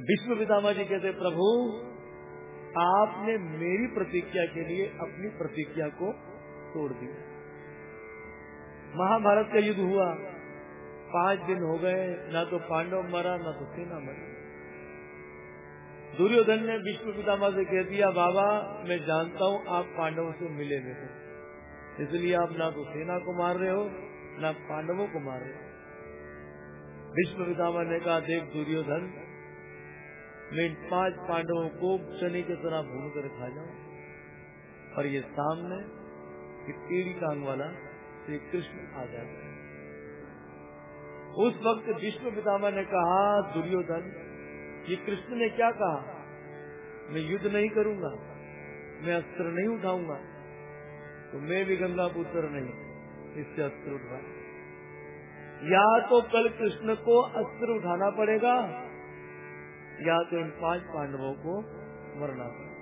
विष्णु पितामा जी कहते, प्रभु, आपने मेरी प्रतिज्ञा के लिए अपनी प्रतिज्ञा को तोड़ दिया। महाभारत का युद्ध हुआ। पाँच दिन हो गए, ना तो पांडव मरा, ना तो सेना मरी। दुर्योधन ने विष्णु पितामा से कह दिया, बाबा, मैं जानता हूँ आप पांडवों से मिले नहीं इसलिए आप ना तो सेना को मार रहे हो, ना पांडवों को मार रहे हो। विष्णु पितामा ने कहा, देख दुर्योधन मैं पाँच पांडवों को चने की तरह भून कर खा जाऊँ। और ये सामने टेढ़ी टांग वाला श्री कृष्ण आ जाता है। उस वक्त विष्णु पितामा ने कहा, दुर्योधन, ये कृष्ण ने क्या कहा? मैं युद्ध नहीं करूँगा, मैं अस्त्र नहीं उठाऊँगा तो मैं भी गंगा पुत्र नहीं, इससे अस्त्र उठा या तो कल कृष्ण को अस्त्र उठाना पड़ेगा या तो इन पाँच पांडवों को मरना पड़ेगा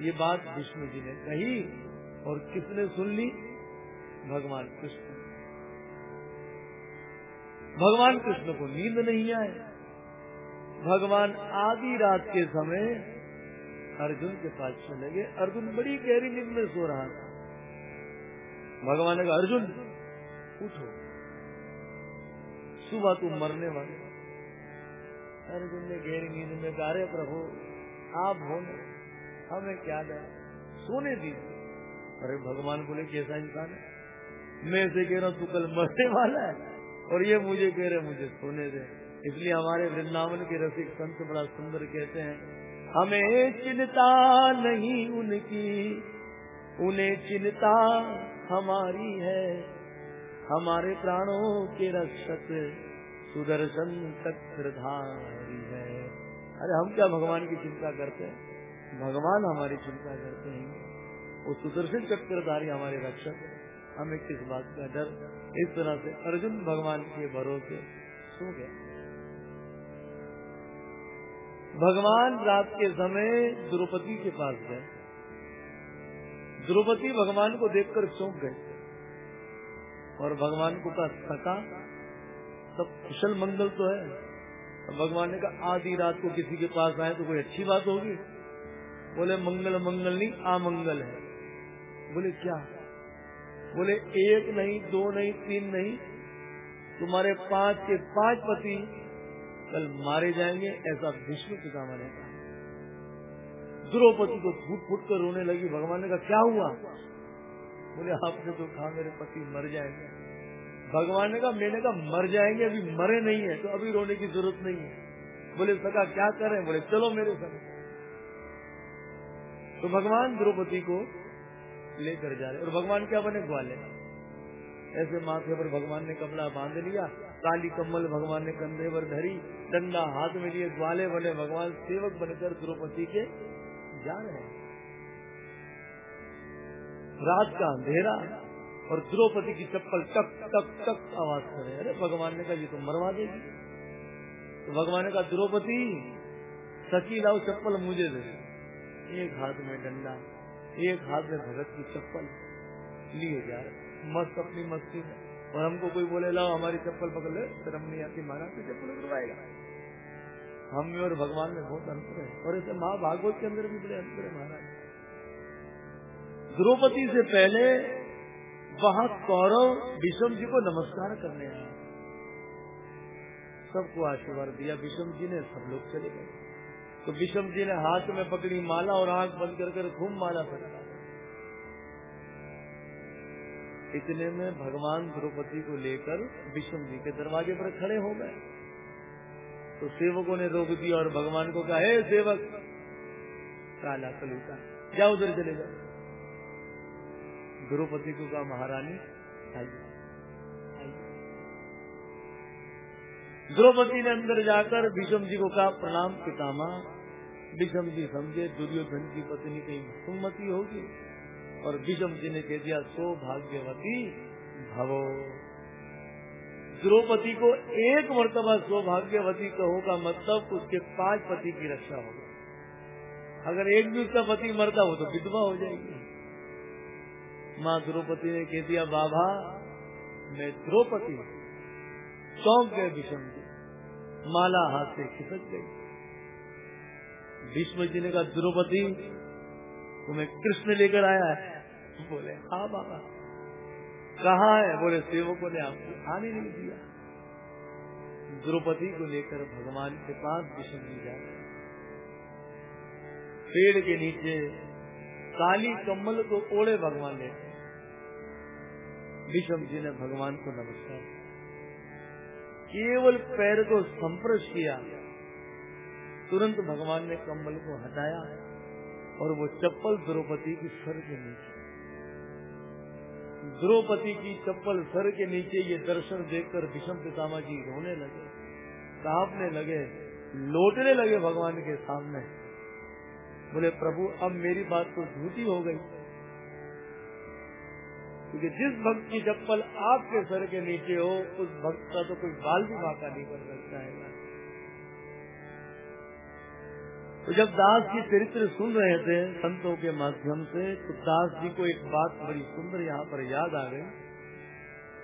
ये बात विष्णु जी ने कही और किसने सुन ली? भगवान कृष्ण। भगवान कृष्ण को नींद नहीं आए भगवान आधी रात के समय अर्जुन के पास चले गए। अर्जुन बड़ी गहरी नींद में सो रहा था। भगवान ने कहा, अर्जुन, उठो। सुबह तुम मरने वाले ने गहरी नींद में गारे प्रभु, आप होने हमें क्या दे सोने दीजिए। अरे, भगवान बोले, कैसा इंसान है? मैं से कह रहा हूँ, तू कल मरने वाला है, और ये मुझे कह रहे मुझे सोने दे। इसलिए हमारे वृंदावन के रसिक संत बड़ा सुंदर कहते हैं, हमें चिंता नहीं उनकी, उन्हें चिंता हमारी है। हमारे प्राणों के रक्षक सुदर्शन चक्रधारी है। अरे, हम क्या भगवान की चिंता करते हैं? भगवान हमारी चिंता करते हैं। वो सुदर्शन चक्रधारी हमारे रक्षक हमें किस बात का डर? इस तरह से अर्जुन भगवान के भरोसे सो गया। भगवान रात के समय द्रौपदी के पास गए। द्रौपदी भगवान को देखकर चौंक गए। और भगवान को कहा सका सब कुशल मंगल तो है। तो भगवान ने कहा, आधी रात को किसी के पास आए तो कोई अच्छी बात होगी? बोले, मंगल मंगल नहीं, आमंगल है। बोले, क्या? बोले, एक नहीं, दो नहीं, तीन नहीं, तुम्हारे पाँच के पाँच पति कल मारे जाएँगे, ऐसा विष्णु पितामह ने कहा। द्रौपदी को फूट फूट कर रोने लगी, भगवान ने कहा, क्या हुआ? बोले, आपने तो कहा मेरे पति मर जाएँगे। भगवान ने कहा, मैंने कहा, मर जाएँगे, अभी मरे नहीं है तो अभी रोने की ज़रूरत नहीं है। बोले सका क्या करें बोले, चलो मेरे संग तो भगवान द्रौपदी को लेकर जा रहे और भगवान क्या बने? ग्वाले। ऐसे माथे पर भगवान ने कपड़ा बाँध लिया, काली कम्बल भगवान ने कंधे पर धरी, डंडा हाथ में लिए, ग्वाले बने, भगवान सेवक बनकर द्रौपदी के जा रहे रात का अंधेरा और द्रौपदी की चप्पल टक टक टक आवाज़ करे अरे, भगवान ने कहा, ये तो मरवा देगी। तो भगवान ने कहा, द्रौपदी सकी लाओ चप्पल मुझे दे एक हाथ में डंडा, एक हाथ में भगत की चप्पल लिए जा रहे मस्त अपनी मस्ती में। और हमको कोई बोले, लाओ हमारी चप्पल पकड़ ले। शर्म नहीं आती महाराज तो चप्पल उतरवाएगा हम में और भगवान में बहुत अंतर है। और ऐसे माँ भागवत के अंदर भी बड़े अंतर है महाराज। द्रौपदी से पहले वहाँ कौरव विषम जी को नमस्कार करने आए। सबको आशीर्वाद दिया। विषम जी ने सब लोग चले गए। तो विषम जी ने हाथ में पकड़ी माला और आँख बंद कर कर खूब माला पकड़ा इतने में भगवान द्रौपदी को लेकर विष्णु जी के दरवाजे पर खड़े हो गए। तो सेवकों ने रोक दिया और भगवान को कहा, हे सेवक, काला कलूटा क्या उधर चले जाओ। द्रौपदी को कहा, महारानी द्रौपदी ने अंदर जाकर विषम जी को कहा, प्रणाम पितामा विषम जी समझे, दुर्योधन की पत्नी कहीं सुमति होगी। और विषम जी ने कह दिया, सौभाग्यवती भवो। द्रौपदी को एक मरतबा सौभाग्यवती कहोगा मतलब उसके पाँच पति की रक्षा होगी। अगर एक भी उसका पति मरता हो तो विधवा हो जाएगी। माँ द्रौपदी ने कह दिया, बाबा, मैं द्रौपदी चौंक गए विषम जी। माला हाथ से खिसक गई। भीष्म जी ने कहा, द्रौपदी, तुम्हें कृष्ण लेकर आया है? बोले हाँ बाबा। कहा है? बोले, सेवकों ने आपको आने नहीं दिया। द्रौपदी को लेकर भगवान के पास विष्णु जी जाए पेड़ के नीचे काली कम्बल को ओढ़े भगवान ने विषम जी ने भगवान को नमस्कार केवल पैर को संपर्श किया, तुरंत भगवान ने कमल को हटाया और वो चप्पल द्रौपदी की सर के नीचे। द्रौपदी की चप्पल सर के नीचे ये दर्शन देखकर विषम पितामा जी रोने लगे, कांपने लगे, लौटने लगे भगवान के सामने। बोले, प्रभु, अब मेरी बात तो झूठी हो गई। क्योंकि जिस भक्त की चप्पल आपके सर के नीचे हो, उस भक्त का तो कोई बाल भी बाका नहीं कर सकता है। तो जब दास जी चरित्र सुन रहे थे संतों के माध्यम से तो दास जी को एक बात बड़ी सुंदर यहाँ पर याद आ गई।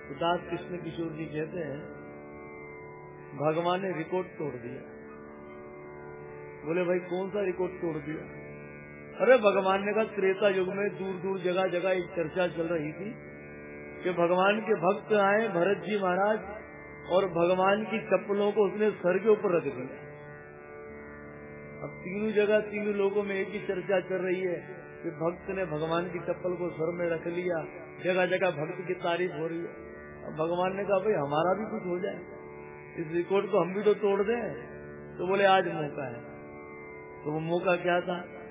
तो दास कृष्ण किशोर जी कहते हैं, भगवान ने रिकॉर्ड तोड़ दिया। बोले, भाई, कौन सा रिकॉर्ड तोड़ दिया? अरे भगवान ने कहा, त्रेता युग में दूर दूर जगह जगह एक चर्चा चल रही थी कि भगवान के भक्त आए, भरत जी महाराज, और भगवान की चप्पलों को उसने सर के ऊपर रख दिया। अब तीनों जगह, तीनों लोगों में एक ही चर्चा चल रही है कि भक्त ने भगवान की चप्पल को सर में रख लिया, जगह जगह भक्त की तारीफ़ हो रही है। अब भगवान ने कहा, भाई, हमारा भी कुछ हो जाए। इस रिकॉर्ड को हम भी तो तोड़ दें। तो बोले, आज मौका है। तो वो मौका क्या था?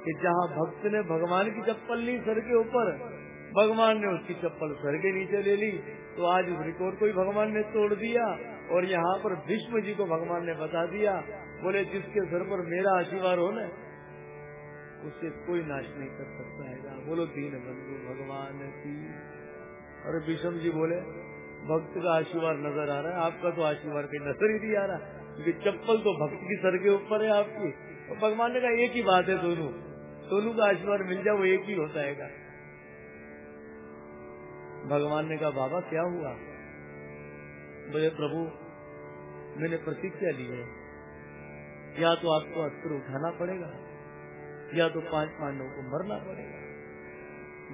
कि जहाँ भक्त ने भगवान की चप्पल ली सर के ऊपर, भगवान ने उसकी चप्पल सर के नीचे ले ली तो आज उस रिकॉर्ड को ही भगवान ने तोड़ दिया और यहाँ पर भीष्म जी को भगवान ने बता दिया, बोले, जिसके सर पर मेरा आशीर्वाद हो न उससे कोई नाश नहीं कर सकता है। बोलो, दीन बंधु, भगवान की। और भीष्म जी बोले, भक्त का आशीर्वाद नज़र आ रहा है, आपका तो आशीर्वाद कहीं नज़र ही नहीं आ रहा, क्योंकि चप्पल तो भक्त की सर के ऊपर है आपकी। और भगवान ने कहा, एक ही बात है दोनों दोनों का आशीर्वाद मिल जाए, वो एक ही होता है भगवान ने कहा, बाबा, क्या हुआ? बोले, प्रभु, मैंने प्रतिज्ञा ली है। या तो आपको अस्त्र उठाना पड़ेगा, या तो पाँच पांडवों को मरना पड़ेगा।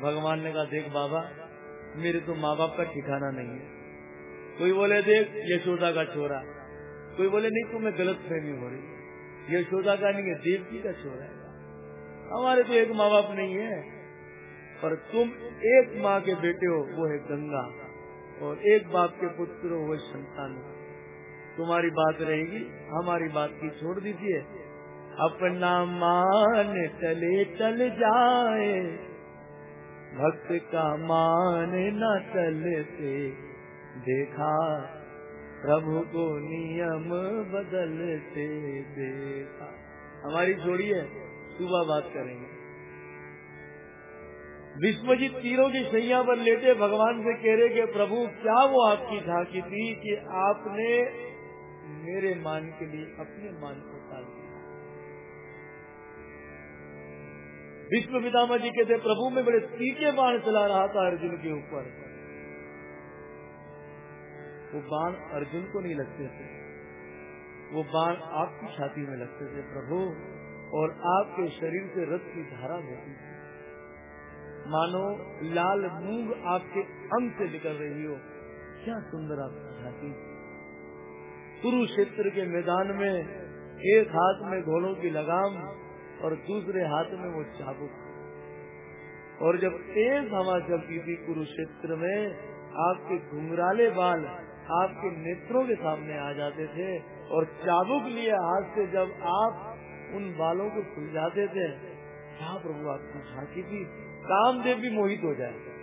भगवान ने कहा, देख बाबा, मेरे तो माँ बाप का ठिकाना नहीं है। कोई बोले, देख, यशोदा का छोरा कोई बोले, नहीं, तुम्हें गलत फहमी हो रही यशोदा का नहीं है, देवकी का छोरा है। हमारे तो एक माँ बाप नहीं है। पर तुम एक माँ के बेटे हो, वो है गंगा। और एक बाप के पुत्र हो, वो संतान। तुम्हारी बात रहेगी, हमारी बात की छोड़ दीजिए। अपना मान चले चल जाए, भक्त का मान न चलते। देखा, प्रभु को नियम बदलते, देखा। हमारी छोड़िए सुबह बात करेंगे। विश्वजीत तीरों की सैया पर लेटे भगवान से कह रहे कि, प्रभु, क्या वो आपकी झांकी थी कि आपने मेरे मान के लिए अपने मान को टाल दिया? विश्व पितामा जी कहते, प्रभु, में बड़े तीखे बाण चला रहा था अर्जुन के ऊपर। वो बाण अर्जुन को नहीं लगते थे। वो बाण आपकी छाती में लगते थे। प्रभु और आपके शरीर से रथ की धारा बहती थी मानो लाल मूंग आपके अंग से निकल रही हो। क्या सुंदर आपकी छाती कुरुक्षेत्र के मैदान में एक हाथ में घोड़ों की लगाम और दूसरे हाथ में वो चाबुक। और जब तेज हवा चलती थी कुरुक्षेत्र में, आपके घुंघराले बाल आपके नेत्रों के सामने आ जाते थे और चाबुक लिए हाथ से जब आप उन बालों को सुलझाते थे। क्या प्रभु आपकी झांकी थी? कामदेव भी मोहित हो जाए।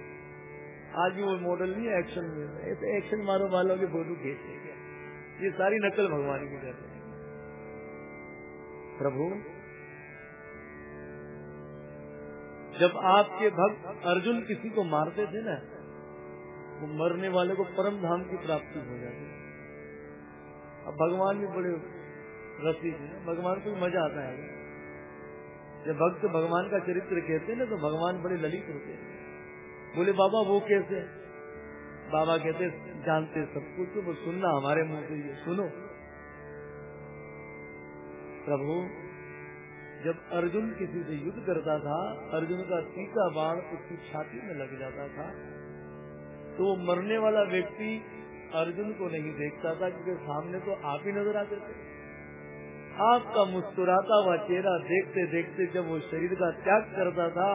आज भी वो मॉडल नहीं एक्शन में एक्शन मारो वालों के फ़ोटो खींच ये सारी नकल भगवान की करते हैं। प्रभु, जब आपके भक्त अर्जुन किसी को मारते थे ना, वो मरने वाले को परम धाम की प्राप्ति हो जाती। अब भगवान भी बड़े रसिक है भगवान को मज़ा आता है जब भक्त भगवान का चरित्र कहते हैं ना तो भगवान बड़े ललित होते हैं। बोले, बाबा, वो कैसे? बाबा कहते जानते सब कुछ वो सुनना हमारे मुँह से ये, सुनो। प्रभु, जब अर्जुन किसी से युद्ध करता था, अर्जुन का तीसरा बाण उसकी छाती में लग जाता था तो वो मरने वाला व्यक्ति अर्जुन को नहीं देखता था, क्योंकि सामने तो आप ही नज़र आते थे। आपका मुस्कुराता हुआ चेहरा देखते देखते जब वो शरीर का त्याग करता था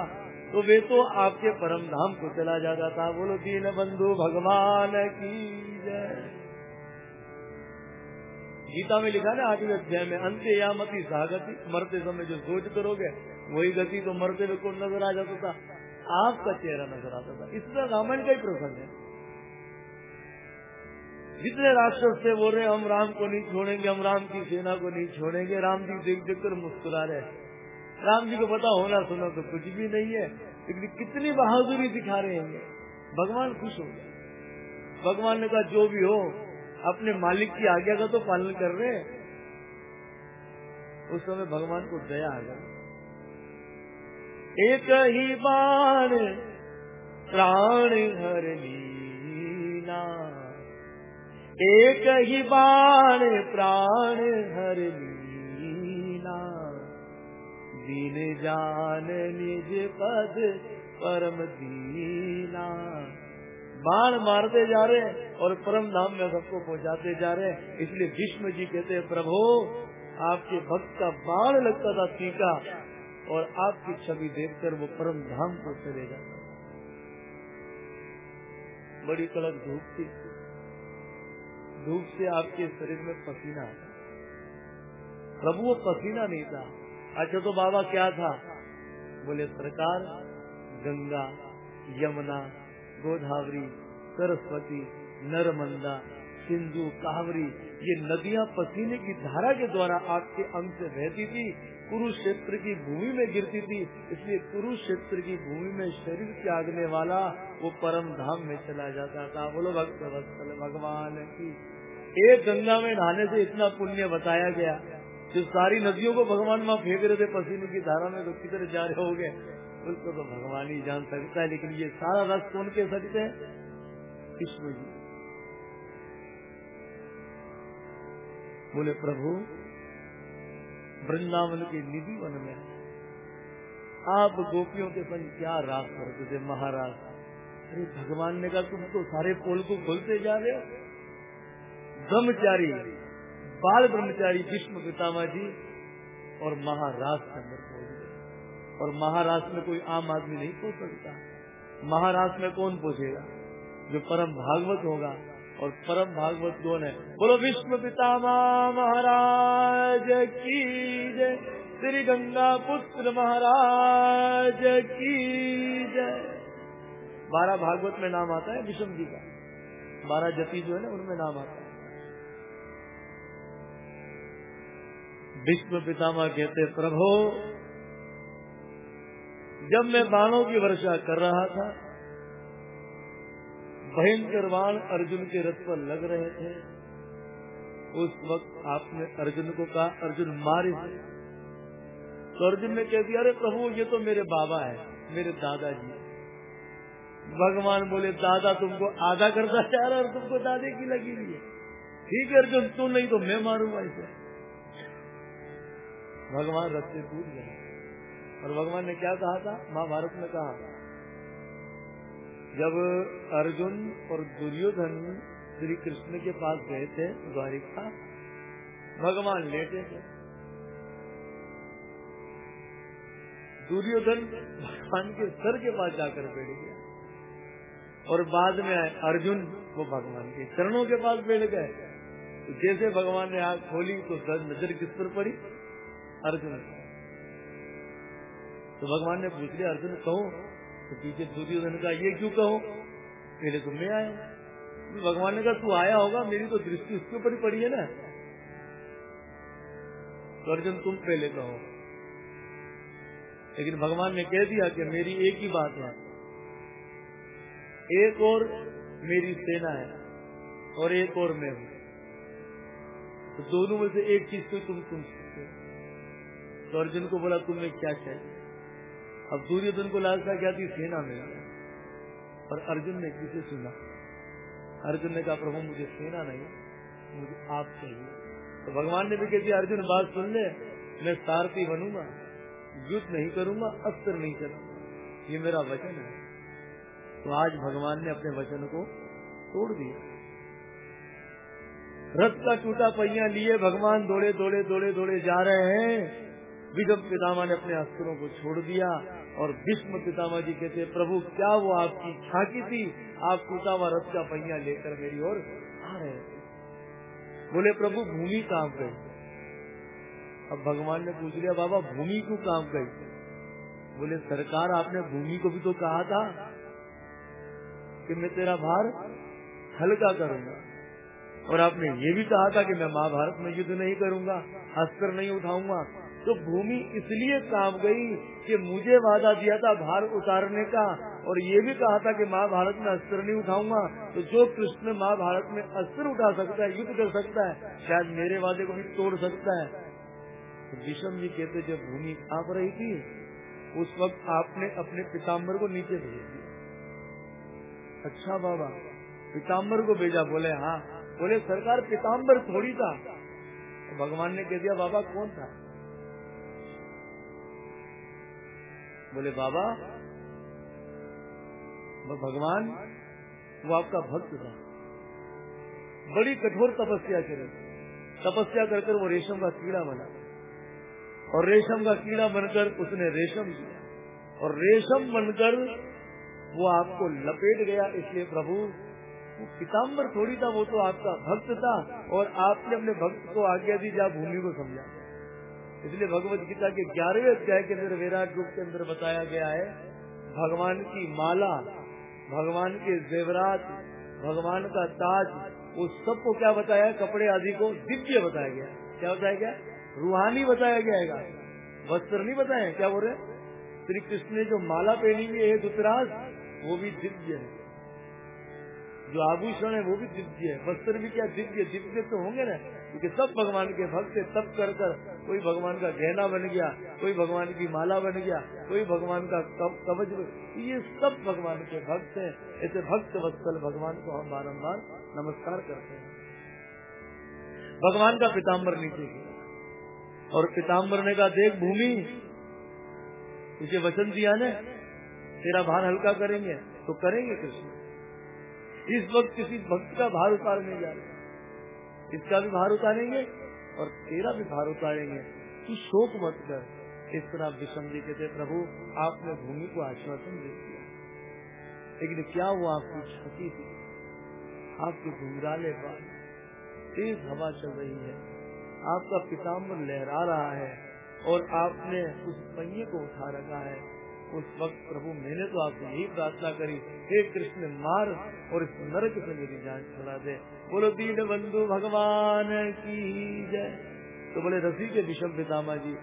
तो वे तो आपके परम धाम को चला जाता था। बोलो, दीन बंधु, भगवान की जय। गीता में लिखा ना आठवें अध्याय में, अंत्य या मती सागति, मरते समय जो सोच करोगे, वही गति तो मरते हुए कौन नज़र आ जाता था। आपका चेहरा नज़र आता था। इसमें रामायण का ही प्रसंग है। जितने राक्षस से बोल रहे, हम राम को नहीं छोड़ेंगे, हम राम की सेना को नहीं छोड़ेंगे। राम जी देख देख कर मुस्कुरा रहे राम जी को पता होना सुना तो कुछ भी नहीं है, लेकिन कितनी बहादुरी दिखा रहे हैं भगवान खुश हो गए। भगवान ने कहा, जो भी हो, अपने मालिक की आज्ञा का तो पालन कर रहे हैं। उस समय भगवान को दया आ गया एक ही बाण, प्राण हर लीना एक ही बाण प्राण हर लीना दीन जान निज पद परम दीना। बाण मारते जा रहे और परम धाम में सबको पहुंचाते जा रहे हैं। इसलिए भीष्म जी कहते हैं, प्रभु, आपके भक्त का बाण लगता था टीका और आपकी छवि देखकर वो परम धाम को चले जाता बड़ी कड़क धूप थी। धूप से आपके शरीर में पसीना आता प्रभु, वो पसीना नहीं था। अच्छा तो बाबा क्या था? बोले, सरकार, गंगा, यमुना, गोदावरी, सरस्वती, नर्मदा, सिंधु, कावरी, ये नदियाँ पसीने की धारा के द्वारा आपके अंग से बहती थी। कुरुक्षेत्र की भूमि में गिरती थी, इसलिए कुरुक्षेत्र की भूमि में शरीर त्यागने वाला वो परम धाम में चला जाता था। बोलो, भक्त भगवान की। एक गंगा में नहाने से इतना पुण्य बताया गया। जो सारी नदियों को भगवान माँ फेंक रहे थे, पसीने की धारा में तो किधर जा रहे हो गए उसको तो भगवान ही जान सकता है, लेकिन ये सारा रस कौन के सकते हैं? कृष्ण जी। बोले, प्रभु वृंदावन के निधि वन में। आप गोपियों के संग क्या रास करते थे, महाराज? अरे, भगवान ने कहा, तुम तो सारे पोल को खोलते जा रहे हो। ब्रह्मचारी, बाल ब्रह्मचारी विष्णु पितामा जी और महाराज के अंदर पहुँच गए और महाराष्ट्र में कोई आम आदमी नहीं पहुँच सकता। महाराष्ट्र में कौन पूछेगा जो परम भागवत होगा। और परम भागवत कौन है। बोलो विश्व पितामा महाराज की जय। श्री गंगा पुत्र महाराज की जय। बारह भागवत में नाम आता है विष्णु जी का। बारह जति जो है ना, उनमें नाम आता है। विश्व पितामा कहते, प्रभो, जब मैं बाणों की वर्षा कर रहा था भयंकर बाण अर्जुन के रथ पर लग रहे थे। उस वक्त आपने अर्जुन को कहा, अर्जुन, मारे तो अर्जुन ने कह दिया, अरे प्रभु, ये तो मेरे बाबा है, मेरे दादाजी भगवान बोले, दादा तुमको आधा करता चाह रहा और तुमको दादे की लगी हुई है। ठीक है अर्जुन, तू नहीं तो मैं मारूँगा इसे। भगवान रथ से कूद गए। और भगवान ने क्या कहा था? महाभारत में कहा जब अर्जुन और दुर्योधन श्री कृष्ण के पास गए थे, द्वारिका, भगवान लेटे थे। दुर्योधन भगवान के सर के पास जाकर बैठ गया और बाद में अर्जुन वो भगवान के चरणों के पास बैठ गए। जैसे भगवान ने आग खोली तो सर नज़र किस पर पड़ी? अर्जुन तो भगवान ने पूछ लिया, अर्जुन, कहो तो पीछे दुर्योधन का ये क्यों कहो? पहले तुम में आए तो भगवान ने कहा, तू आया होगा, मेरी तो दृष्टि उसके ऊपर ही पड़ी है ना? तो अर्जुन, तुम पहले कहो। लेकिन भगवान ने कह दिया कि मेरी एक ही बात है। एक और मेरी सेना है और एक और मैं हूँ। तो दोनों में से एक चीज़ तो तुम सकते तो अर्जुन को बोला, तुम्हें क्या चाहिए? अब दुर्योधन को लालसा क्या थी? सेना में। और अर्जुन ने किसे सुना अर्जुन ने कहा, प्रभु, मुझे सेना नहीं, मुझे आप चाहिए। तो भगवान ने भी कह दिया, अर्जुन, बात सुन ले, मैं सारथी बनूँगा, युद्ध नहीं करूँगा, अस्त्र नहीं चलाऊँगा। ये मेरा वचन है। तो आज भगवान ने अपने वचन को तोड़ दिया। रथ का टूटा पहिया लिए, भगवान दौड़े दौड़े दौड़े दौड़े जा रहे हैं। विगम पितामा ने अपने अस्त्रों को छोड़ दिया और भीष्म पितामा जी कहते, प्रभु, क्या वो आपकी छाकी थी? आप टूटा रथ का पहिया लेकर मेरी ओर आ रहे बोले, प्रभु, भूमि काम गई। अब भगवान ने पूछ लिया, बाबा, भूमि क्यों काम गई? बोले, सरकार आपने भूमि को भी तो कहा था कि मैं तेरा भार हल्का करूँगा और आपने ये भी कहा था कि मैं महाभारत में युद्ध नहीं करूँगा, अस्त्र नहीं उठाऊँगा। तो भूमि इसलिए काम गई कि मुझे वादा दिया था भार उतारने का, और ये भी कहा था कि महाभारत में अस्त्र नहीं उठाऊँगा। तो जो कृष्ण महाभारत में अस्त्र उठा सकता है, युद्ध कर सकता है, शायद मेरे वादे को भी तोड़ सकता है। तो विषम जी कहते, जब भूमि काँप रही थी, उस वक्त आपने अपने पिताम्बर को नीचे भेज दिया। अच्छा बाबा, पिताम्बर को भेजा, बोले हाँ। बोले, सरकार पिताम्बर थोड़ी था। तो भगवान ने कह दिया, बाबा, कौन था? बोले, बाबा भगवान, वो आपका भक्त था। बड़ी कठोर तपस्या करे तपस्या कर कर वो रेशम का कीड़ा बना। और रेशम का कीड़ा बनकर उसने रेशम किया और रेशम बनकर वो आपको लपेट गया। इसलिए प्रभु पिताम्बर थोड़ी था, वो तो आपका भक्त था। और आपने अपने भक्त को आज्ञा दी, जा भूमि को समझा। इसलिए भगवत गीता के ग्यारहवें अध्याय के अंदर विराट रूप के अंदर बताया गया है, भगवान की माला, भगवान के जेवरात, भगवान का ताज उस सबको क्या बताया कपड़े आदि को दिव्य बताया गया क्या बताया गया रूहानी बताया गया वस्त्र नहीं बताया क्या बोल रहे श्री कृष्ण ने जो माला पहनी हुई है दुतराज वो भी दिव्य है। जो आभूषण है, वो भी दिव्य है। वस्त्र भी क्या दिव्य? दिव्य तो होंगे ना। क्योंकि सब भगवान के भक्त तब कर कर कोई भगवान का गहना बन गया, कोई भगवान की माला बन गया, कोई भगवान का कवच ये सब भगवान के भक्त हैं। ऐसे भक्त वत्सल भगवान को हम बारम्बार नमस्कार करते हैं। भगवान का पिताम्बर नीचे और पिताम्बर ने कहा, देख भूमि, तुझे वचन दिया ने, तेरा भार हल्का करेंगे तो करेंगे कृष्ण। इस वक्त किसी भक्त का भार उतारने जा रहे इसका भी भार उतारेंगे और तेरा भी भार उतारेंगे। तू शोक मत कर। इस तरह विषम जी कहते प्रभु, आपने भूमि को आश्वासन दे दिया। लेकिन क्या वो आपकी क्षति थी? आपके घुंघराले बाल तेज हवा चल रही है। आपका पिताम्बर लहरा रहा है और आपने उस पहिए को उठा रखा है। उस वक्त प्रभु, मैंने तो आपसे यही प्रार्थना करी, हे कृष्ण, मार और इस नरक से मेरी जान छुड़ा दे। बोलो दीन बंधु, भगवान की जय। तो बोले रसी के विषम पितामा जी,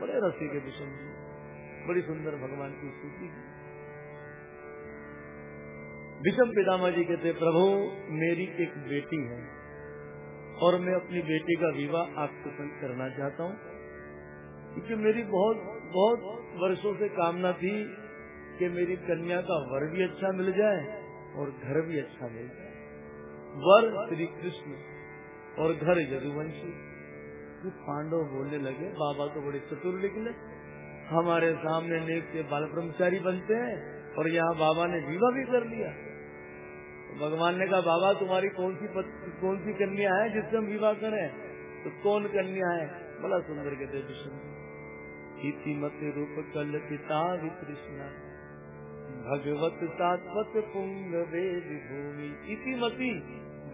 बड़े रसी के विषम जी, बड़ी सुंदर भगवान की स्तुति विषम पितामा जी कहते, प्रभु, मेरी एक बेटी है और मैं अपनी बेटी का विवाह आपके संग करना चाहता हूँ, क्योंकि मेरी बहुत बहुत वर्षों से कामना थी कि मेरी कन्या का वर भी अच्छा मिल जाए और घर भी अच्छा मिल जाए। वर श्री कृष्ण और घर यदुवंशी। तो पांडव बोलने लगे बाबा तो बड़े चतुर निकले। हमारे सामने नेक के बाल ब्रह्मचारी बनते हैं और यहाँ बाबा ने विवाह भी कर लिया। भगवान ने कहा बाबा तुम्हारी कौन सी पत, कौन सी कन्या है जिससे हम विवाह करें? तो कौन कन्या है? बड़ा सुंदर कहते विष्णु इतिमति रूप कल पिता कृष्ण भगवत सात्वत पुंग वेद भूमि। इतिमति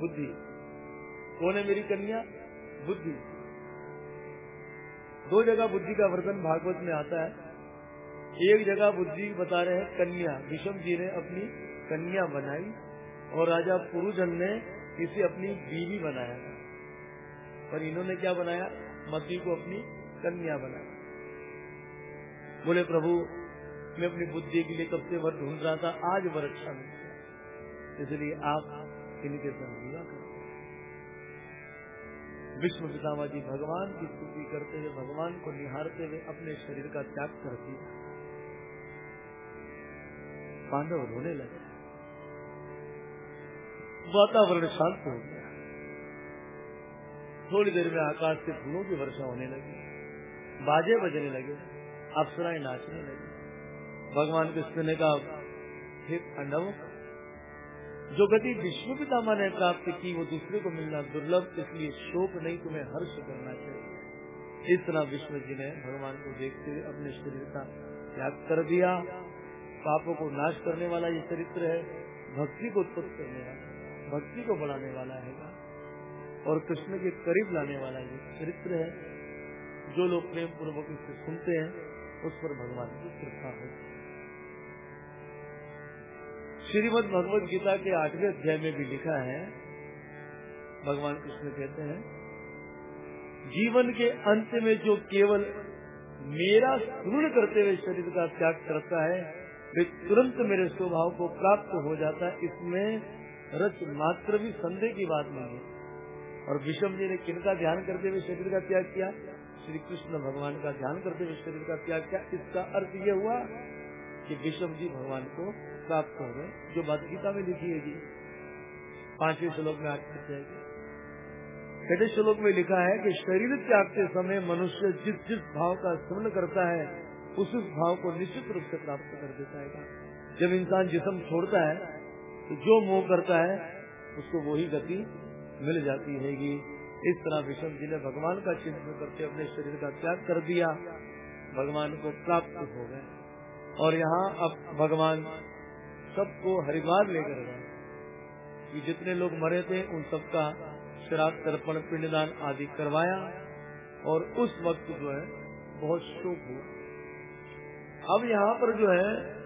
बुद्धि। कौन है मेरी कन्या? बुद्धि। दो जगह बुद्धि का वर्तन भागवत में आता है। एक जगह बुद्धि बता रहे हैं कन्या। विषम जी ने अपनी कन्या बनाई और राजा पुरुजन ने इसे अपनी बीवी बनाया। और इन्होंने क्या बनाया? मती को अपनी कन्या बनाया बोले, प्रभु, मैं अपनी बुद्धि के लिए कब से वर ढूंढ रहा था? आज वर अच्छा गया इसलिए आप इनके संग विवाह करते विष्णु पितामा जी भगवान की स्तुति करते हुए, भगवान को निहारते हुए अपने शरीर का त्याग कर दिया। पांडव रोने लगे। वातावरण शांत हो गया। थोड़ी देर में आकाश से फूलों की वर्षा होने लगी। बाजे बजने लगे। अप्सराएँ नाचने लगी भगवान कृष्ण ने कहा, हे पांडव, जो गति विष्णु पितामा ने प्राप्त की, वो दूसरे को मिलना दुर्लभ, इसलिए शोक नहीं तुम्हें हर्ष करना चाहिए। इस तरह विष्णु जी ने भगवान को देखते हुए अपने शरीर का त्याग कर दिया। पापों को नाश करने वाला ये चरित्र है, भक्ति को उत्पत्त करने वाला, भक्ति को बढ़ाने वाला है। और कृष्ण के करीब लाने वाला ये चरित्र है, जो लोग प्रेम पूर्वक इसे सुनते हैं। उस पर भगवान की कृपा है। श्रीमद भगवत गीता के आठवें अध्याय में भी लिखा है, भगवान कृष्ण कहते हैं, जीवन के अंत में जो केवल मेरा सुन करते हुए शरीर का त्याग करता है, वे तुरंत मेरे स्वभाव को प्राप्त हो जाता है। इसमें रच मात्र भी संदेह की बात नहीं है। और विषम जी ने किनका ध्यान करते हुए शरीर का त्याग किया? श्री कृष्ण भगवान का ध्यान करते हुए शरीर का त्याग किया। इसका अर्थ ये हुआ कि विषम जी भगवान को प्राप्त हो गए, जो भगवत गीता में लिखी है जी। पाँचवें श्लोक में आगे जाएगी छठे श्लोक में लिखा है कि शरीर त्यागते समय मनुष्य जिस जिस भाव का स्मरण करता है, उस उस भाव को निश्चित रूप से प्राप्त कर देता है। जब इंसान जिसम छोड़ता है तो जो मोह करता है, उसको वही गति मिल जाती है इस तरह विष्णु जी ने भगवान का चिंतन करके अपने शरीर का त्याग कर दिया। भगवान को प्राप्त हो गए। और यहाँ अब भगवान सबको हरिद्वार लेकर गए। कि जितने लोग मरे थे, उन सबका श्राद्ध, तर्पण, पिंडदान आदि करवाया। और उस वक्त जो है, बहुत शोक हुआ। अब यहाँ पर जो है